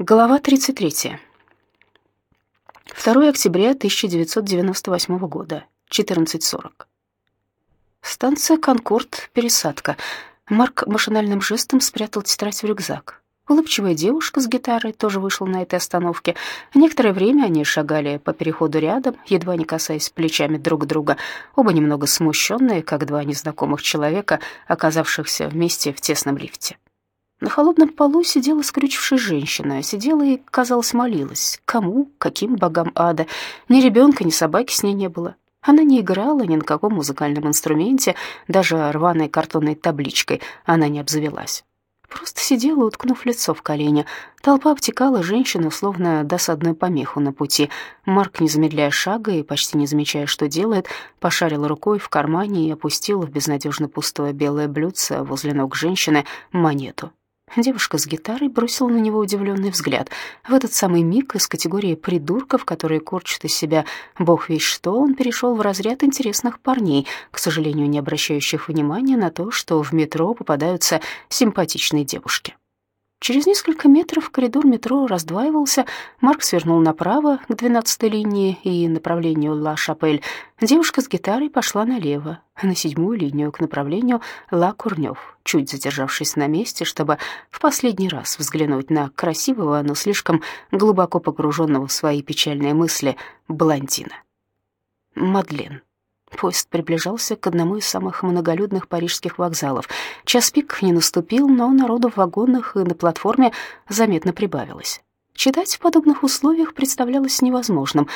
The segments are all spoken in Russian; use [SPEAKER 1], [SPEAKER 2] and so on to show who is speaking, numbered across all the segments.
[SPEAKER 1] Глава 33. 2 октября 1998 года, 14.40. Станция «Конкорд», пересадка. Марк машинальным жестом спрятал тетрадь в рюкзак. Улыбчивая девушка с гитарой тоже вышла на этой остановке. Некоторое время они шагали по переходу рядом, едва не касаясь плечами друг друга, оба немного смущенные, как два незнакомых человека, оказавшихся вместе в тесном лифте. На холодном полу сидела скрючившая женщина, сидела и, казалось, молилась. Кому, каким богам ада? Ни ребенка, ни собаки с ней не было. Она не играла ни на каком музыкальном инструменте, даже рваной картонной табличкой она не обзавелась. Просто сидела, уткнув лицо в колени. Толпа обтекала женщину, словно досадную помеху на пути. Марк, не замедляя шага и почти не замечая, что делает, пошарил рукой в кармане и опустил в безнадежно пустое белое блюдце возле ног женщины монету. Девушка с гитарой бросила на него удивленный взгляд. В этот самый миг из категории придурков, которые корчат из себя бог весь что, он перешел в разряд интересных парней, к сожалению, не обращающих внимания на то, что в метро попадаются симпатичные девушки. Через несколько метров коридор метро раздваивался, Марк свернул направо к двенадцатой линии и направлению Ла-Шапель. Девушка с гитарой пошла налево, на седьмую линию к направлению Ла-Курнёв, чуть задержавшись на месте, чтобы в последний раз взглянуть на красивого, но слишком глубоко погруженного в свои печальные мысли блондина. Мадлен. Поезд приближался к одному из самых многолюдных парижских вокзалов. Час пик не наступил, но народу в вагонах и на платформе заметно прибавилось. Читать в подобных условиях представлялось невозможным.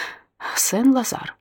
[SPEAKER 1] Сен-Лазар.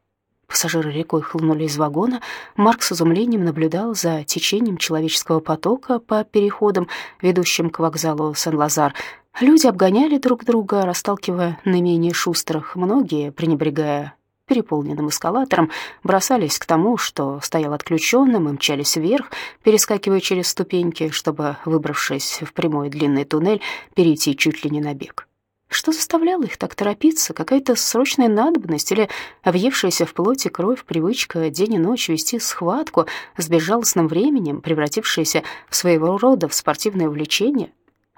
[SPEAKER 1] Пассажиры рекой хлынули из вагона. Марк с изумлением наблюдал за течением человеческого потока по переходам, ведущим к вокзалу Сен-Лазар. Люди обгоняли друг друга, расталкивая наименее шустрых, многие, пренебрегая переполненным эскалатором, бросались к тому, что стоял отключенным, и мчались вверх, перескакивая через ступеньки, чтобы, выбравшись в прямой длинный туннель, перейти чуть ли не на бег. Что заставляло их так торопиться? Какая-то срочная надобность или въевшаяся в плоти кровь привычка день и ночь вести схватку с безжалостным временем, превратившаяся в своего рода в спортивное увлечение?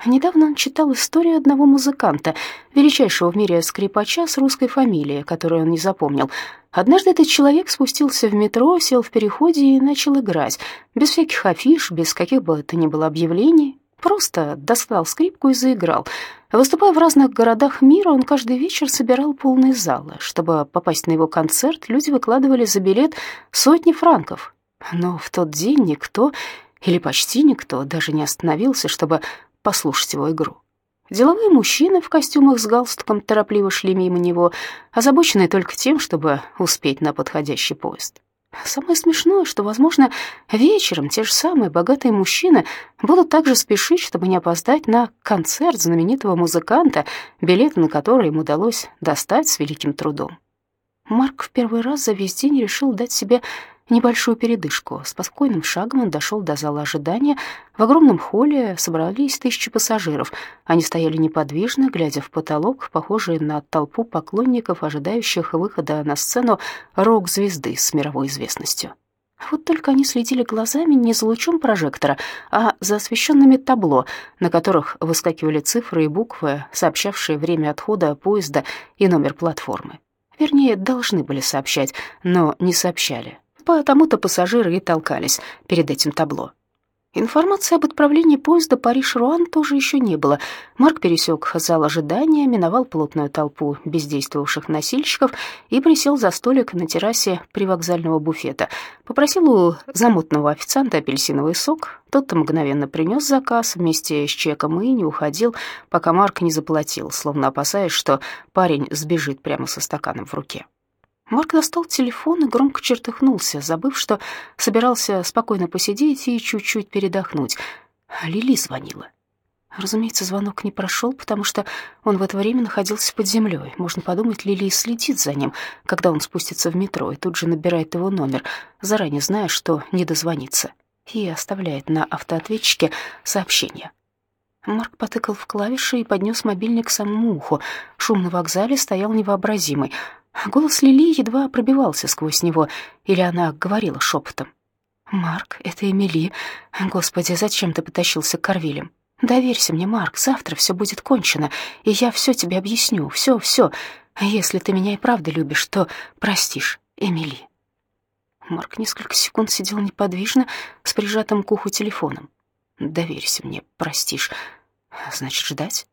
[SPEAKER 1] Недавно он читал историю одного музыканта, величайшего в мире скрипача с русской фамилией, которую он не запомнил. Однажды этот человек спустился в метро, сел в переходе и начал играть, без всяких афиш, без каких бы то ни было объявлений, просто достал скрипку и заиграл. Выступая в разных городах мира, он каждый вечер собирал полные залы. Чтобы попасть на его концерт, люди выкладывали за билет сотни франков. Но в тот день никто, или почти никто, даже не остановился, чтобы послушать его игру. Деловые мужчины в костюмах с галстуком торопливо шли мимо него, озабоченные только тем, чтобы успеть на подходящий поезд. Самое смешное, что, возможно, вечером те же самые богатые мужчины будут также спешить, чтобы не опоздать на концерт знаменитого музыканта, билет на который им удалось достать с великим трудом. Марк в первый раз за весь день решил дать себе небольшую передышку. С спокойным шагом он дошел до зала ожидания. В огромном холле собрались тысячи пассажиров. Они стояли неподвижно, глядя в потолок, похожие на толпу поклонников, ожидающих выхода на сцену рок-звезды с мировой известностью. Вот только они следили глазами не за лучом прожектора, а за освещенными табло, на которых выскакивали цифры и буквы, сообщавшие время отхода поезда и номер платформы. Вернее, должны были сообщать, но не сообщали. Потому-то пассажиры и толкались перед этим табло. Информации об отправлении поезда Париж-Руан тоже еще не было. Марк пересек зал ожидания, миновал плотную толпу бездействовавших носильщиков и присел за столик на террасе привокзального буфета. Попросил у замотного официанта апельсиновый сок. Тот мгновенно принес заказ вместе с чеком и не уходил, пока Марк не заплатил, словно опасаясь, что парень сбежит прямо со стаканом в руке. Марк достал телефон и громко чертыхнулся, забыв, что собирался спокойно посидеть и чуть-чуть передохнуть. Лили звонила. Разумеется, звонок не прошел, потому что он в это время находился под землей. Можно подумать, Лили следит за ним, когда он спустится в метро, и тут же набирает его номер, заранее зная, что не дозвонится, и оставляет на автоответчике сообщение. Марк потыкал в клавиши и поднес мобильник к самому уху. Шум на вокзале стоял невообразимый — Голос Лили едва пробивался сквозь него, или она говорила шепотом. «Марк, это Эмили. Господи, зачем ты потащился к Корвилям? Доверься мне, Марк, завтра все будет кончено, и я все тебе объясню, все, все. Если ты меня и правда любишь, то простишь, Эмили». Марк несколько секунд сидел неподвижно с прижатым к уху телефоном. «Доверься мне, простишь. Значит, ждать?»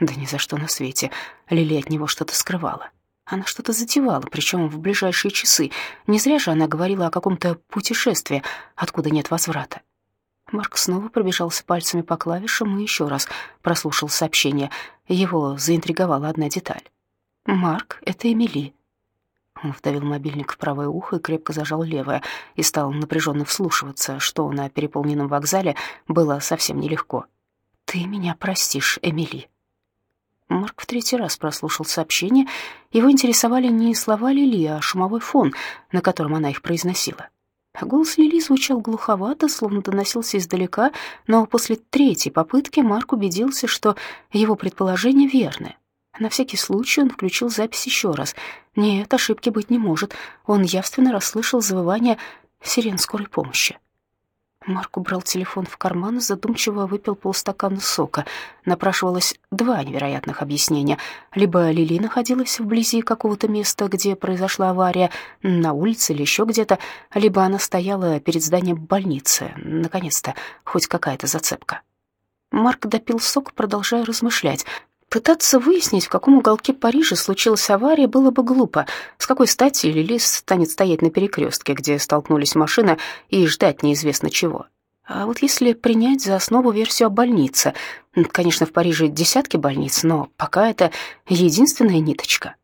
[SPEAKER 1] Да ни за что на свете. Лили от него что-то скрывала. Она что-то затевала, причем в ближайшие часы. Не зря же она говорила о каком-то путешествии, откуда нет возврата. Марк снова пробежался пальцами по клавишам и еще раз прослушал сообщение. Его заинтриговала одна деталь. «Марк, это Эмили». Он вдавил мобильник в правое ухо и крепко зажал левое, и стал напряженно вслушиваться, что на переполненном вокзале было совсем нелегко. «Ты меня простишь, Эмили». Марк в третий раз прослушал сообщение. Его интересовали не слова Лили, а шумовой фон, на котором она их произносила. Голос Лили звучал глуховато, словно доносился издалека, но после третьей попытки Марк убедился, что его предположение верное. На всякий случай он включил запись еще раз. Нет, ошибки быть не может. Он явственно расслышал завывание сирен скорой помощи. Марк убрал телефон в карман задумчиво выпил полстакана сока. Напрашивалось два невероятных объяснения. Либо Лили находилась вблизи какого-то места, где произошла авария, на улице или еще где-то, либо она стояла перед зданием больницы. Наконец-то, хоть какая-то зацепка. Марк допил сок, продолжая размышлять. Пытаться выяснить, в каком уголке Парижа случилась авария, было бы глупо. С какой стати Лилис станет стоять на перекрестке, где столкнулись машины, и ждать неизвестно чего. А вот если принять за основу версию о больнице, конечно, в Париже десятки больниц, но пока это единственная ниточка.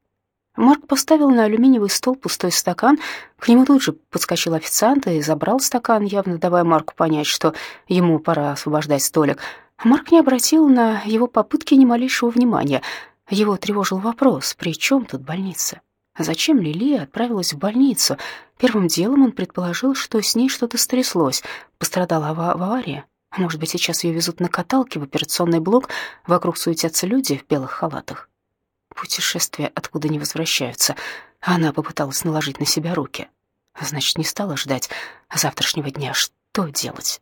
[SPEAKER 1] Марк поставил на алюминиевый стол пустой стакан, к нему тут же подскочил официант и забрал стакан, явно давая Марку понять, что ему пора освобождать столик — Марк не обратил на его попытки ни малейшего внимания. Его тревожил вопрос, при чем тут больница? Зачем Лили отправилась в больницу? Первым делом он предположил, что с ней что-то стряслось. Пострадала в аварии. Может быть, сейчас ее везут на каталке в операционный блок, вокруг суетятся люди в белых халатах. Путешествия откуда не возвращаются. Она попыталась наложить на себя руки. Значит, не стала ждать завтрашнего дня. Что делать?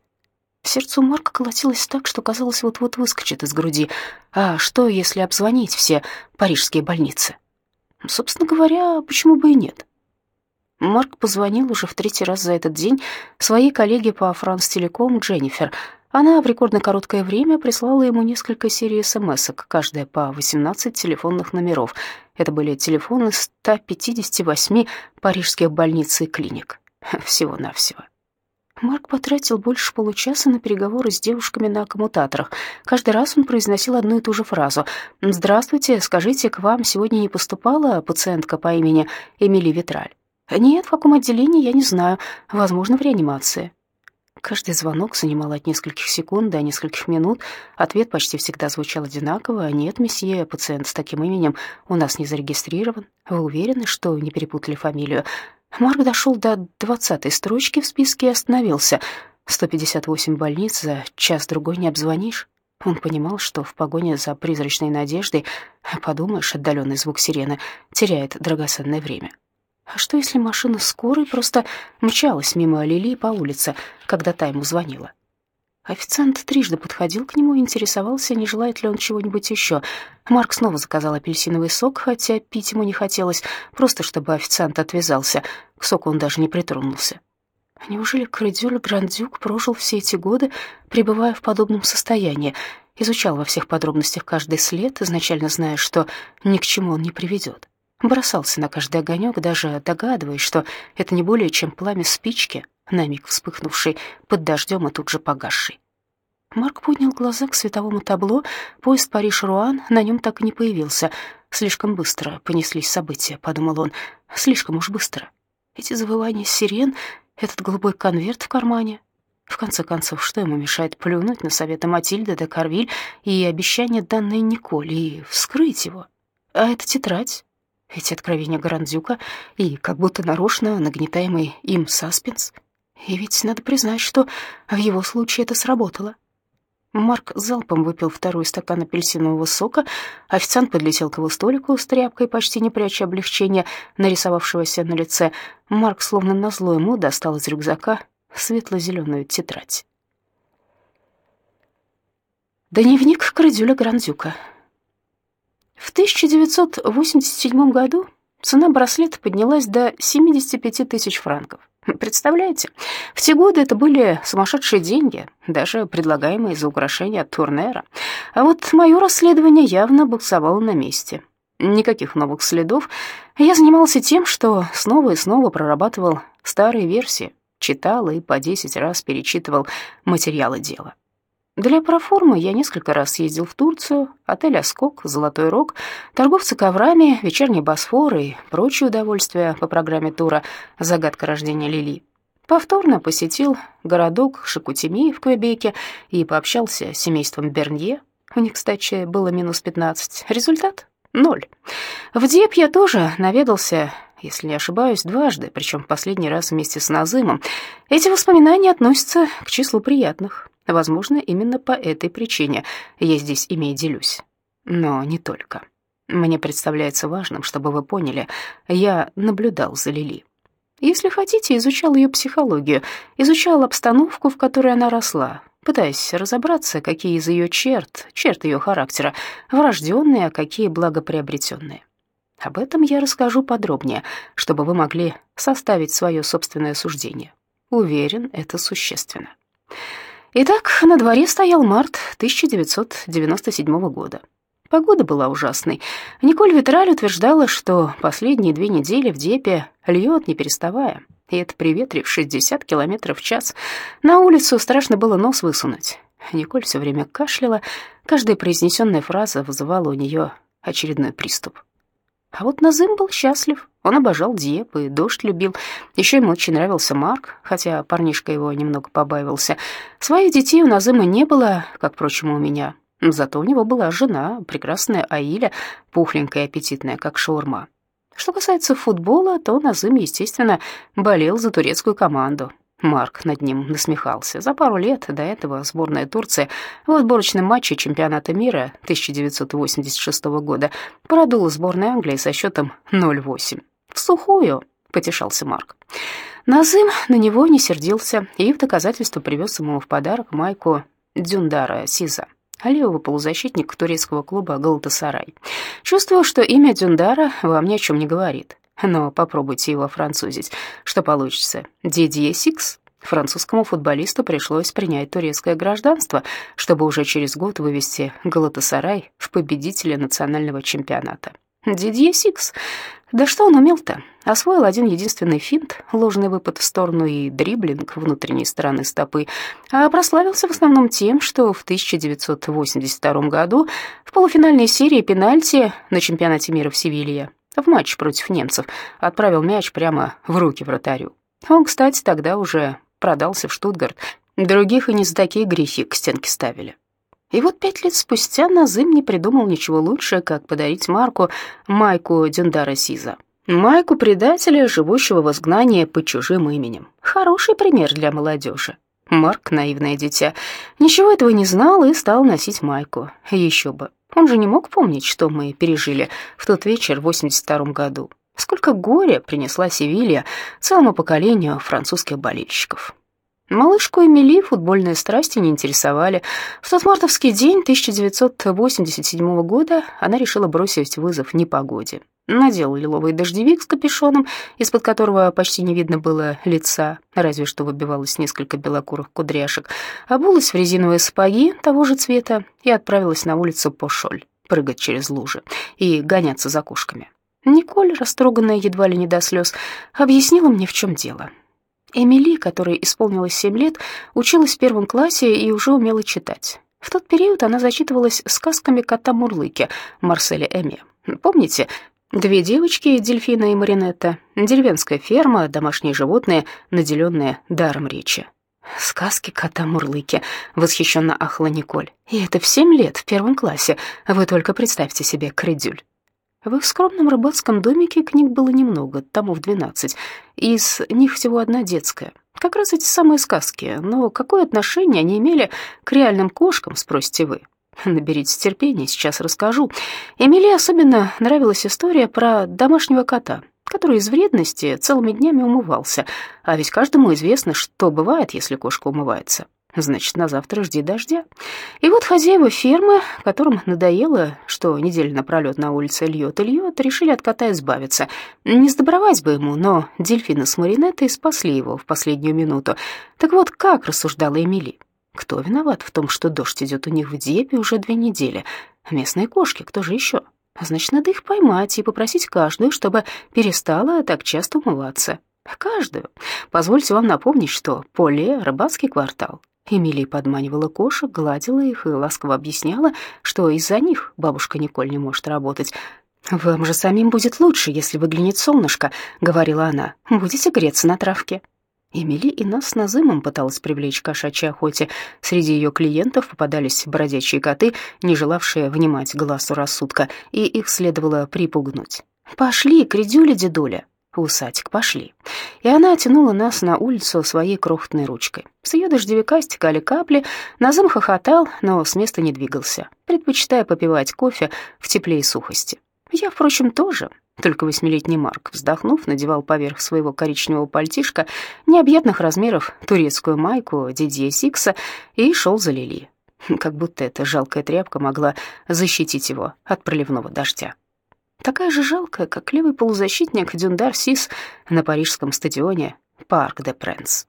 [SPEAKER 1] Сердце Марка колотилось так, что казалось, вот-вот выскочит из груди. А что, если обзвонить все парижские больницы? Собственно говоря, почему бы и нет? Марк позвонил уже в третий раз за этот день своей коллеге по Франс Телеком Дженнифер. Она в рекордно короткое время прислала ему несколько серий смс каждая по 18 телефонных номеров. Это были телефоны 158 парижских больниц и клиник. Всего-навсего. Марк потратил больше получаса на переговоры с девушками на коммутаторах. Каждый раз он произносил одну и ту же фразу. «Здравствуйте, скажите, к вам сегодня не поступала пациентка по имени Эмили Витраль?» «Нет, в каком отделении, я не знаю. Возможно, в реанимации». Каждый звонок занимал от нескольких секунд до нескольких минут. Ответ почти всегда звучал одинаково. «Нет, месье, пациент с таким именем у нас не зарегистрирован. Вы уверены, что не перепутали фамилию?» Марк дошел до двадцатой строчки в списке и остановился. 158 больниц за час-другой не обзвонишь. Он понимал, что в погоне за призрачной надеждой, подумаешь, отдаленный звук сирены теряет драгоценное время. А что, если машина скорой просто мчалась мимо Лили по улице, когда та ему звонила? Официант трижды подходил к нему и интересовался, не желает ли он чего-нибудь еще. Марк снова заказал апельсиновый сок, хотя пить ему не хотелось, просто чтобы официант отвязался. К соку он даже не притронулся. Неужели Крыдюль Грандюк прожил все эти годы, пребывая в подобном состоянии, изучал во всех подробностях каждый след, изначально зная, что ни к чему он не приведет? Бросался на каждый огонек, даже догадываясь, что это не более чем пламя спички, на миг вспыхнувший под дождем и тут же погасший. Марк поднял глаза к световому табло. Поезд Париж-Руан на нем так и не появился. Слишком быстро понеслись события, подумал он. Слишком уж быстро. Эти завывания сирен, этот голубой конверт в кармане. В конце концов, что ему мешает плюнуть на советы Матильды де Карвиль и обещание, данное Николь, и вскрыть его? А эта тетрадь, эти откровения Грандюка и как будто нарочно нагнетаемый им саспенс — и ведь надо признать, что в его случае это сработало. Марк залпом выпил второй стакан апельсинового сока. Официант подлетел к его столику с тряпкой, почти не пряча облегчения, нарисовавшегося на лице. Марк, словно назло ему, достал из рюкзака светло-зеленую тетрадь. Дневник Крадюля Грандюка. В 1987 году цена браслета поднялась до 75 тысяч франков. Представляете, в те годы это были сумасшедшие деньги, даже предлагаемые за украшение от Турнера. А вот мое расследование явно буксовало на месте. Никаких новых следов. Я занимался тем, что снова и снова прорабатывал старые версии, читал и по 10 раз перечитывал материалы дела. Для проформы я несколько раз ездил в Турцию, отель «Оскок», «Золотой рог», торговцы коврами, вечерний Босфор и прочие удовольствия по программе тура «Загадка рождения Лили». Повторно посетил городок Шакутими в Квебеке и пообщался с семейством Бернье. У них, кстати, было минус 15. Результат — ноль. В Диеп я тоже наведался, если не ошибаюсь, дважды, причем последний раз вместе с Назымом. Эти воспоминания относятся к числу приятных. Возможно, именно по этой причине я здесь ими делюсь. Но не только. Мне представляется важным, чтобы вы поняли, я наблюдал за Лили. Если хотите, изучал ее психологию, изучал обстановку, в которой она росла, пытаясь разобраться, какие из ее черт, черт ее характера, врожденные, а какие благоприобретенные. Об этом я расскажу подробнее, чтобы вы могли составить свое собственное суждение. Уверен, это существенно. Итак, на дворе стоял март 1997 года. Погода была ужасной. Николь Витраль утверждала, что последние две недели в Депе льет, не переставая, и это при ветре в 60 км в час. На улицу страшно было нос высунуть. Николь все время кашляла, каждая произнесенная фраза вызывала у нее очередной приступ. А вот Назым был счастлив. Он обожал Диеп и дождь любил. Еще ему очень нравился Марк, хотя парнишка его немного побаивался. Своих детей у Назыма не было, как, впрочем, у меня. Зато у него была жена, прекрасная Аиля, пухленькая и аппетитная, как шаурма. Что касается футбола, то Назым, естественно, болел за турецкую команду. Марк над ним насмехался. За пару лет до этого сборная Турции в отборочном матче чемпионата мира 1986 года продула сборной Англии со счетом 0-8. «В сухую», — потешался Марк. Назым на него не сердился и в доказательство привез ему в подарок майку Дюндара Сиза, левого полузащитника турецкого клуба «Галатасарай». Чувствую, что имя Дюндара вам ни о чем не говорит. Но попробуйте его французить. Что получится? Дидье Сикс? Французскому футболисту пришлось принять турецкое гражданство, чтобы уже через год вывести Галатасарай в победители национального чемпионата. Дидье Сикс. Да что он умел-то? Освоил один единственный финт, ложный выпад в сторону и дриблинг внутренней стороной стопы, а прославился в основном тем, что в 1982 году в полуфинальной серии пенальти на чемпионате мира в Севилье в матч против немцев, отправил мяч прямо в руки вратарю. Он, кстати, тогда уже продался в Штутгарт. Других и не за такие грехи к стенке ставили. И вот пять лет спустя Назым не придумал ничего лучше, как подарить Марку майку Дюндара Сиза. Майку предателя, живущего в изгнании под чужим именем. Хороший пример для молодежи. Марк, наивное дитя, ничего этого не знал и стал носить майку. Еще бы, он же не мог помнить, что мы пережили в тот вечер в 82 году. Сколько горя принесла Севилья целому поколению французских болельщиков. Малышку Эмили футбольные страсти не интересовали. В тот мартовский день 1987 года она решила бросить вызов непогоде. Надела лиловый дождевик с капюшоном, из-под которого почти не видно было лица, разве что выбивалось несколько белокурых кудряшек, обулась в резиновые сапоги того же цвета и отправилась на улицу Пошоль, прыгать через лужи и гоняться за кошками. Николь, растроганная едва ли не до слез, объяснила мне, в чем дело. Эмили, которой исполнилось семь лет, училась в первом классе и уже умела читать. В тот период она зачитывалась сказками кота Мурлыки Марселя Эми. Помните, Две девочки, Дельфина и Маринетта, деревенская ферма, домашние животные, наделенные даром речи. «Сказки кота-мурлыки», — восхищенно ахла Николь. «И это в семь лет, в первом классе. Вы только представьте себе, кредюль». В их скромном рыбацком домике книг было немного, томов двенадцать. Из них всего одна детская. Как раз эти самые сказки, но какое отношение они имели к реальным кошкам, спросите вы? Наберитесь терпения, сейчас расскажу. Эмили особенно нравилась история про домашнего кота, который из вредности целыми днями умывался. А ведь каждому известно, что бывает, если кошка умывается. значит, на завтра жди дождя. И вот хозяева фермы, которым надоело, что неделю напролет на улице льет и льет, решили от кота избавиться. Не сдобровать бы ему, но дельфины с маринетой спасли его в последнюю минуту. Так вот, как рассуждала Эмили? Кто виноват в том, что дождь идет у них в Депе уже две недели? Местные кошки, кто же еще? Значит, надо их поймать и попросить каждую, чтобы перестала так часто умываться. Каждую. Позвольте вам напомнить, что поле — рыбацкий квартал. Эмилия подманивала кошек, гладила их и ласково объясняла, что из-за них бабушка Николь не может работать. «Вам же самим будет лучше, если выглянет солнышко», — говорила она. «Будете греться на травке». Эмили и нас с Назымом пыталась привлечь к кошачьей охоте. Среди ее клиентов попадались бродячие коты, не желавшие внимать глазу рассудка, и их следовало припугнуть. «Пошли, к редюле, дедуля!» «Усатик, пошли!» И она тянула нас на улицу своей крохотной ручкой. С ее дождевика стекали капли, Назым хохотал, но с места не двигался, предпочитая попивать кофе в тепле и сухости. Я, впрочем, тоже. Только восьмилетний Марк, вздохнув, надевал поверх своего коричневого пальтишка необъятных размеров турецкую майку Дидье Сикса и шел за Лили. Как будто эта жалкая тряпка могла защитить его от проливного дождя. Такая же жалкая, как левый полузащитник Дюндар Сис на парижском стадионе Парк де Пренс.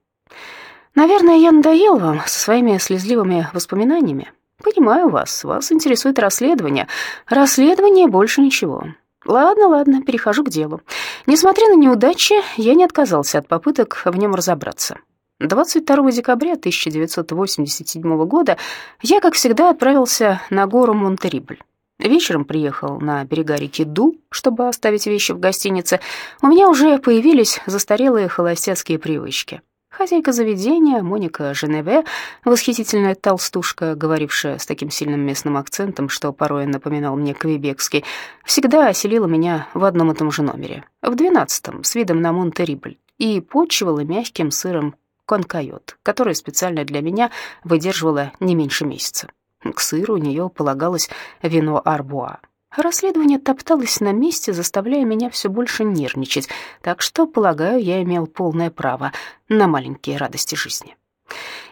[SPEAKER 1] Наверное, я надоел вам со своими слезливыми воспоминаниями. Понимаю вас, вас интересует расследование. Расследование больше ничего. Ладно, ладно, перехожу к делу. Несмотря на неудачи, я не отказался от попыток в нем разобраться. 22 декабря 1987 года я, как всегда, отправился на гору Монтерибль. Вечером приехал на берега реки Ду, чтобы оставить вещи в гостинице. У меня уже появились застарелые холостяцкие привычки. Хозяйка заведения, Моника Женеве, восхитительная толстушка, говорившая с таким сильным местным акцентом, что порой напоминал мне квебекский, всегда оселила меня в одном и том же номере, в двенадцатом, с видом на Монтерибль, и почивала мягким сыром конкайот, который специально для меня выдерживала не меньше месяца. К сыру у нее полагалось вино арбуа. Расследование топталось на месте, заставляя меня все больше нервничать, так что, полагаю, я имел полное право на маленькие радости жизни.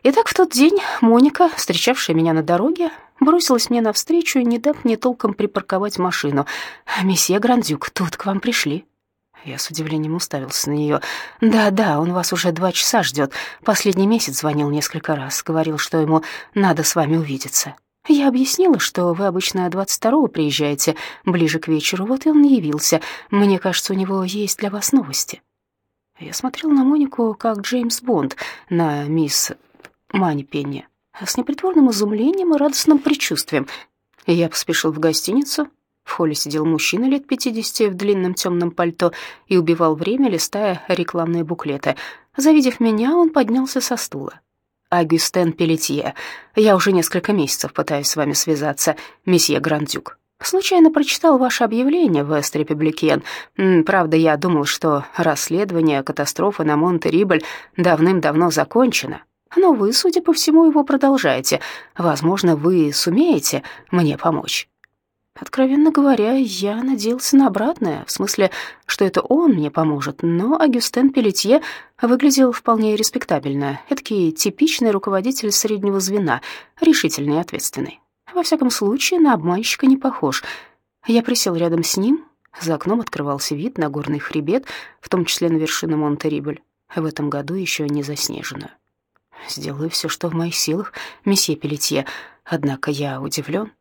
[SPEAKER 1] Итак, в тот день Моника, встречавшая меня на дороге, бросилась мне навстречу, не дав мне толком припарковать машину. «Месье Грандюк, тут к вам пришли». Я с удивлением уставился на нее. «Да-да, он вас уже два часа ждет. Последний месяц звонил несколько раз, говорил, что ему надо с вами увидеться. Я объяснила, что вы обычно 22-го приезжаете, ближе к вечеру, вот и он явился. Мне кажется, у него есть для вас новости». Я смотрел на Монику, как Джеймс Бонд на мисс Мани Пенни, с непритворным изумлением и радостным предчувствием. Я поспешил в гостиницу. В холле сидел мужчина лет 50 в длинном темном пальто и убивал время, листая рекламные буклеты. Завидев меня, он поднялся со стула. Агюстен Пелетье. Я уже несколько месяцев пытаюсь с вами связаться, месье Грандюк. Случайно прочитал ваше объявление в Эст-Републикен. Правда, я думал, что расследование катастрофы на Мон-Террибль давным-давно закончено. Но вы, судя по всему, его продолжаете. Возможно, вы сумеете мне помочь. Откровенно говоря, я надеялся на обратное, в смысле, что это он мне поможет, но Агюстен Пелетье выглядел вполне респектабельно, эдакий типичный руководитель среднего звена, решительный и ответственный. Во всяком случае, на обманщика не похож. Я присел рядом с ним, за окном открывался вид на горный хребет, в том числе на вершину Монте-Рибль, в этом году еще не заснеженную. «Сделаю все, что в моих силах, месье Пелетье, однако я удивлен».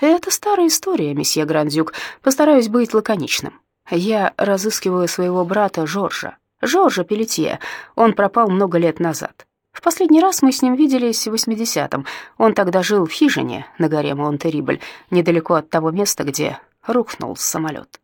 [SPEAKER 1] «Это старая история, месье Грандюк. Постараюсь быть лаконичным. Я разыскиваю своего брата Жоржа. Жоржа Пелетье. Он пропал много лет назад. В последний раз мы с ним виделись в 80-м. Он тогда жил в хижине на горе Монтерибль, недалеко от того места, где рухнул самолет.